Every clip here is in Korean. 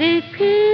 बरखा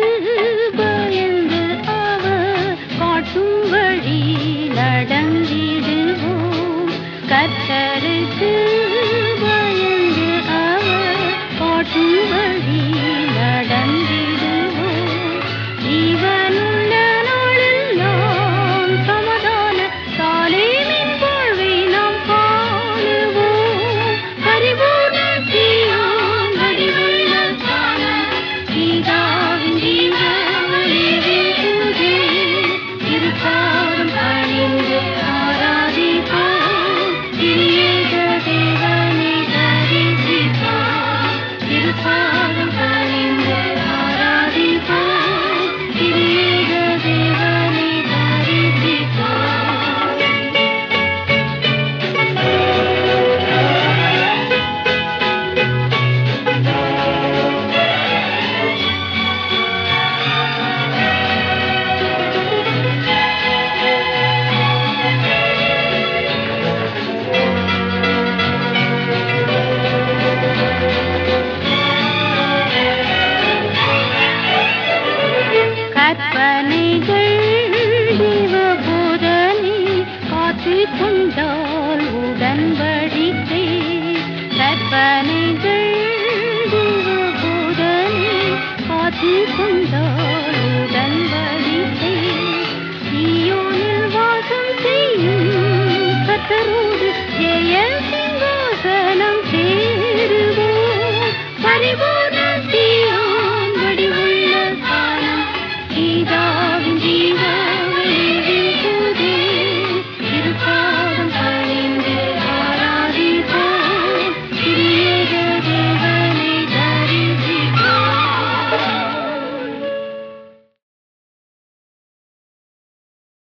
딴 애들 누구보다 어디 본다